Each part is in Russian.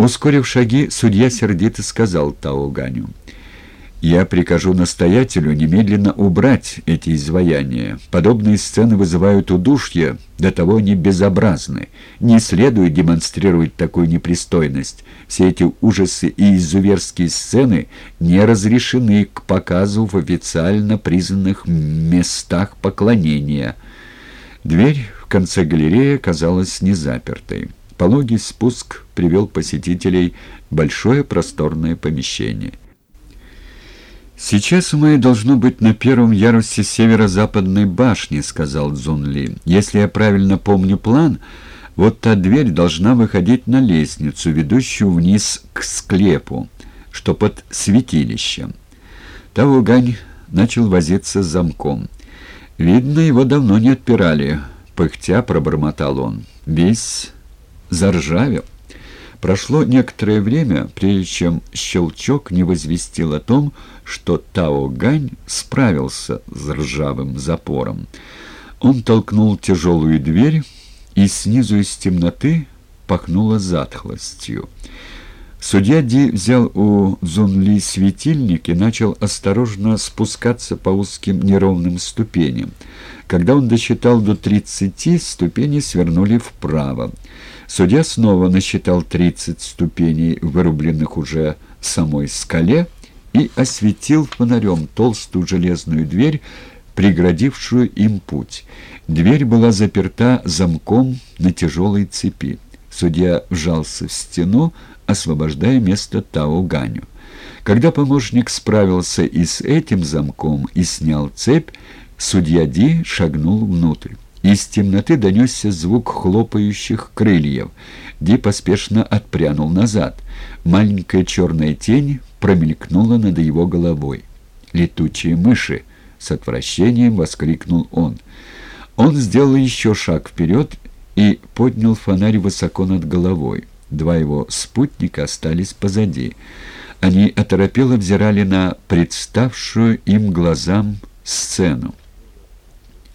Ускорив шаги, судья сердито сказал Тауганю. «Я прикажу настоятелю немедленно убрать эти изваяния. Подобные сцены вызывают удушье, до того они безобразны. Не следует демонстрировать такую непристойность. Все эти ужасы и изуверские сцены не разрешены к показу в официально признанных местах поклонения». Дверь в конце галереи оказалась незапертой. Пологий спуск привел посетителей в большое просторное помещение. «Сейчас мы должно быть на первом ярусе северо-западной башни», — сказал Цзунли. «Если я правильно помню план, вот та дверь должна выходить на лестницу, ведущую вниз к склепу, что под святилищем». Таугань начал возиться с замком. «Видно, его давно не отпирали», — пыхтя пробормотал он. «Весь заржавел. Прошло некоторое время, прежде чем щелчок не возвестил о том, что Тао Гань справился с ржавым запором. Он толкнул тяжелую дверь, и снизу из темноты пахнуло затхлостью. Судья Ди взял у Зунли светильник и начал осторожно спускаться по узким неровным ступеням. Когда он досчитал до тридцати, ступени свернули вправо. Судья снова насчитал тридцать ступеней, вырубленных уже самой скале, и осветил фонарем толстую железную дверь, преградившую им путь. Дверь была заперта замком на тяжелой цепи. Судья вжался в стену, освобождая место Тао Ганю. Когда помощник справился и с этим замком и снял цепь, судья Ди шагнул внутрь. Из темноты донесся звук хлопающих крыльев. Ди поспешно отпрянул назад. Маленькая черная тень промелькнула над его головой. «Летучие мыши!» — с отвращением воскликнул он. Он сделал еще шаг вперед и поднял фонарь высоко над головой. Два его спутника остались позади. Они оторопело взирали на представшую им глазам сцену.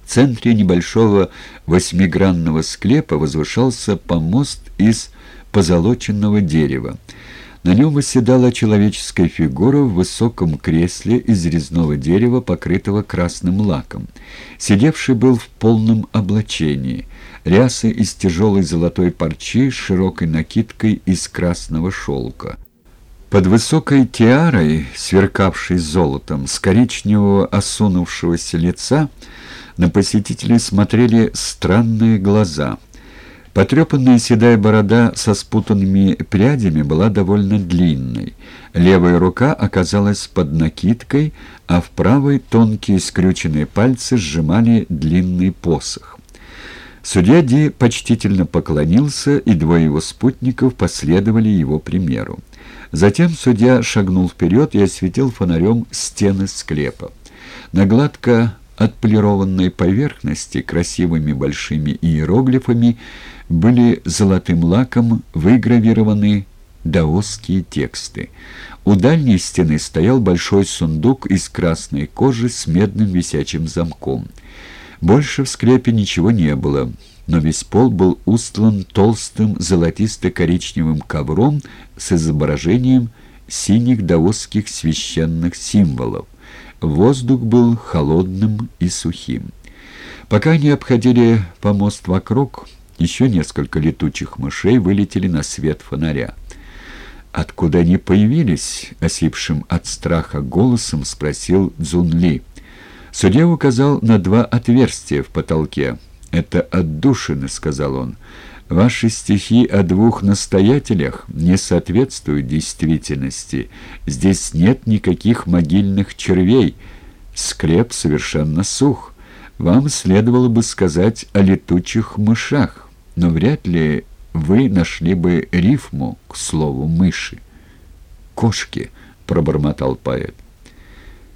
В центре небольшого восьмигранного склепа возвышался помост из позолоченного дерева. На нем восседала человеческая фигура в высоком кресле из резного дерева, покрытого красным лаком. Сидевший был в полном облачении. Рясы из тяжелой золотой парчи с широкой накидкой из красного шелка. Под высокой тиарой, сверкавшей золотом, с коричневого осунувшегося лица, на посетителей смотрели странные глаза. Потрепанная седая борода со спутанными прядями была довольно длинной. Левая рука оказалась под накидкой, а в правой тонкие скрюченные пальцы сжимали длинный посох. Судья Ди почтительно поклонился, и двое его спутников последовали его примеру. Затем судья шагнул вперед и осветил фонарем стены склепа. На гладко отполированной поверхности красивыми большими иероглифами были золотым лаком выгравированы даосские тексты. У дальней стены стоял большой сундук из красной кожи с медным висячим замком. Больше в склепе ничего не было, но весь пол был устлан толстым золотисто-коричневым ковром с изображением синих даосских священных символов. Воздух был холодным и сухим. Пока они обходили помост вокруг, еще несколько летучих мышей вылетели на свет фонаря. «Откуда они появились?» — осипшим от страха голосом спросил Цзунли. Судья указал на два отверстия в потолке. «Это отдушины», — сказал он. Ваши стихи о двух настоятелях не соответствуют действительности. Здесь нет никаких могильных червей. Склеп совершенно сух. Вам следовало бы сказать о летучих мышах, но вряд ли вы нашли бы рифму к слову «мыши». «Кошки», — пробормотал поэт.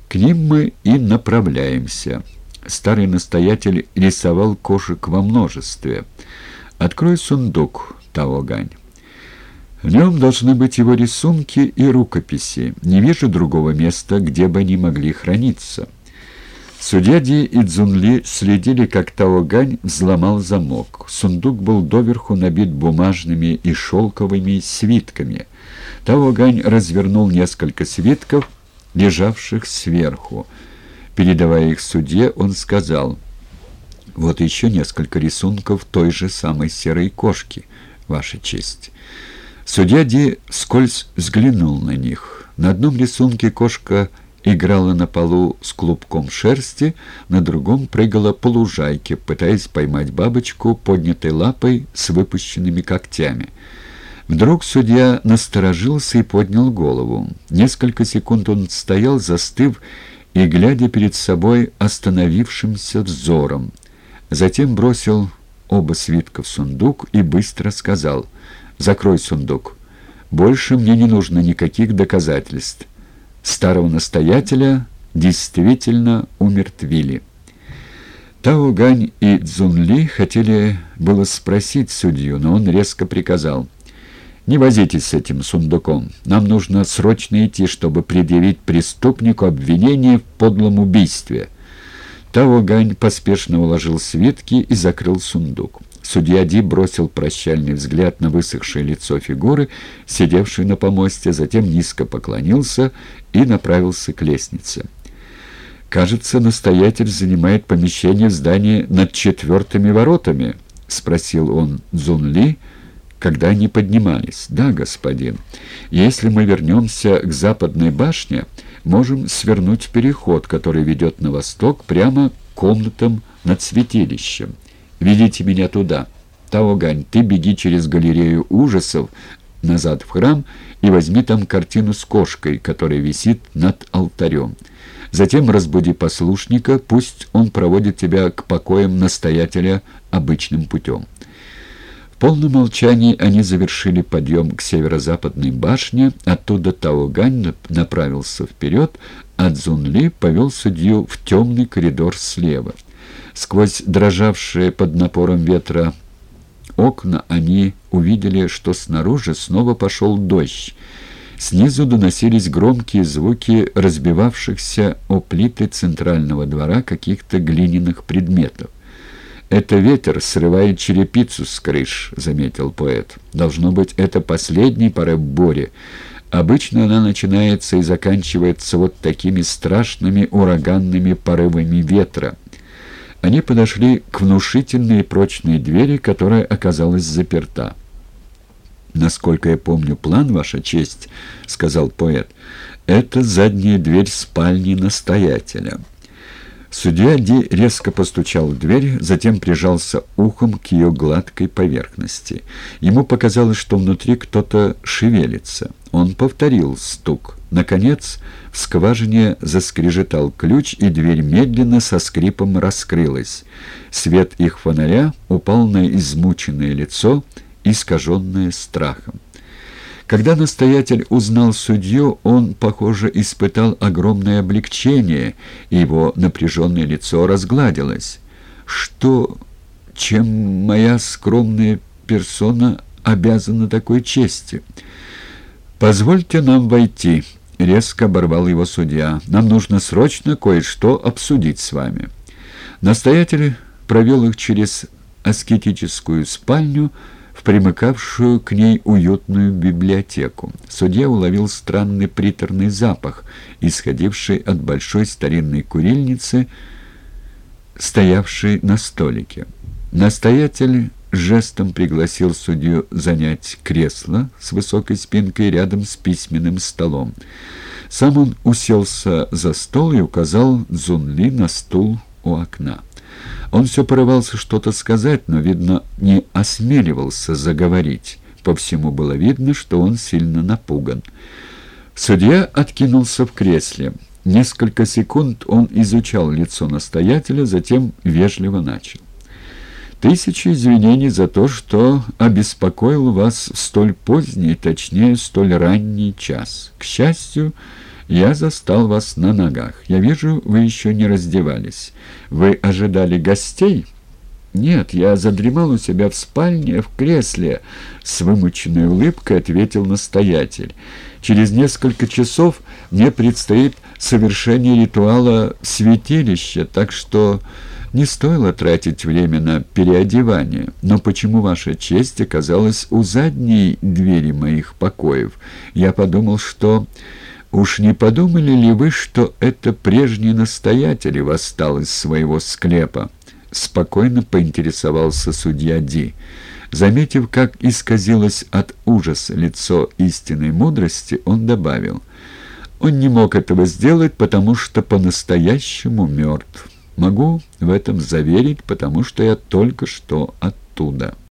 «К ним мы и направляемся». Старый настоятель рисовал кошек во множестве — «Открой сундук, Таогань. В нем должны быть его рисунки и рукописи. Не вижу другого места, где бы они могли храниться». Судья Ди и Цзунли следили, как Таогань взломал замок. Сундук был доверху набит бумажными и шелковыми свитками. Таогань развернул несколько свитков, лежавших сверху. Передавая их судье, он сказал, «Вот еще несколько рисунков той же самой серой кошки, Ваша честь». Судья Ди скользь взглянул на них. На одном рисунке кошка играла на полу с клубком шерсти, на другом прыгала по лужайке, пытаясь поймать бабочку поднятой лапой с выпущенными когтями. Вдруг судья насторожился и поднял голову. Несколько секунд он стоял, застыв и глядя перед собой остановившимся взором. Затем бросил оба свитка в сундук и быстро сказал «Закрой сундук. Больше мне не нужно никаких доказательств» старого настоятеля действительно умертвили. Тао Гань и Цзунли хотели было спросить судью, но он резко приказал. «Не возитесь с этим сундуком. Нам нужно срочно идти, чтобы предъявить преступнику обвинение в подлом убийстве». Тао Гань поспешно уложил свитки и закрыл сундук. Судья Ди бросил прощальный взгляд на высохшее лицо фигуры, сидевшей на помосте, затем низко поклонился и направился к лестнице. «Кажется, настоятель занимает помещение в здании над четвертыми воротами», — спросил он Цзун Ли, когда они поднимались. «Да, господин. Если мы вернемся к западной башне, можем свернуть переход, который ведет на восток, прямо к комнатам над святилищем». Ведите меня туда. Таогань, ты беги через галерею ужасов назад в храм и возьми там картину с кошкой, которая висит над алтарем. Затем разбуди послушника, пусть он проводит тебя к покоям настоятеля обычным путем. Полном молчании они завершили подъем к северо-западной башне, оттуда Таогань направился вперед, а Цзунли повел судью в темный коридор слева. Сквозь дрожавшие под напором ветра окна они увидели, что снаружи снова пошел дождь. Снизу доносились громкие звуки разбивавшихся о плиты центрального двора каких-то глиняных предметов. «Это ветер срывает черепицу с крыш», — заметил поэт. «Должно быть, это последний порыв бури. Обычно она начинается и заканчивается вот такими страшными ураганными порывами ветра». Они подошли к внушительной и прочной двери, которая оказалась заперта. «Насколько я помню план, Ваша честь», — сказал поэт, — «это задняя дверь спальни настоятеля». Судья Ди резко постучал в дверь, затем прижался ухом к ее гладкой поверхности. Ему показалось, что внутри кто-то шевелится. Он повторил стук. Наконец, в скважине заскрежетал ключ, и дверь медленно со скрипом раскрылась. Свет их фонаря упал на измученное лицо, искаженное страхом. Когда настоятель узнал судью, он, похоже, испытал огромное облегчение, и его напряженное лицо разгладилось. «Что, чем моя скромная персона обязана такой чести?» «Позвольте нам войти», — резко оборвал его судья. «Нам нужно срочно кое-что обсудить с вами». Настоятель провел их через аскетическую спальню, в примыкавшую к ней уютную библиотеку. Судья уловил странный приторный запах, исходивший от большой старинной курильницы, стоявшей на столике. Настоятель жестом пригласил судью занять кресло с высокой спинкой рядом с письменным столом. Сам он уселся за стол и указал Цзунли на стул у окна. Он все порывался что-то сказать, но, видно, не осмеливался заговорить. По всему было видно, что он сильно напуган. Судья откинулся в кресле. Несколько секунд он изучал лицо настоятеля, затем вежливо начал. Тысячи извинений за то, что обеспокоил вас в столь поздний, точнее, столь ранний час. К счастью, я застал вас на ногах. Я вижу, вы еще не раздевались. Вы ожидали гостей?» «Нет, я задремал у себя в спальне, в кресле», — с вымученной улыбкой ответил настоятель. «Через несколько часов мне предстоит совершение ритуала святилища, так что не стоило тратить время на переодевание. Но почему ваша честь оказалась у задней двери моих покоев? Я подумал, что...» «Уж не подумали ли вы, что это прежний настоятель восстал из своего склепа?» — спокойно поинтересовался судья Ди. Заметив, как исказилось от ужаса лицо истинной мудрости, он добавил, «Он не мог этого сделать, потому что по-настоящему мертв. Могу в этом заверить, потому что я только что оттуда».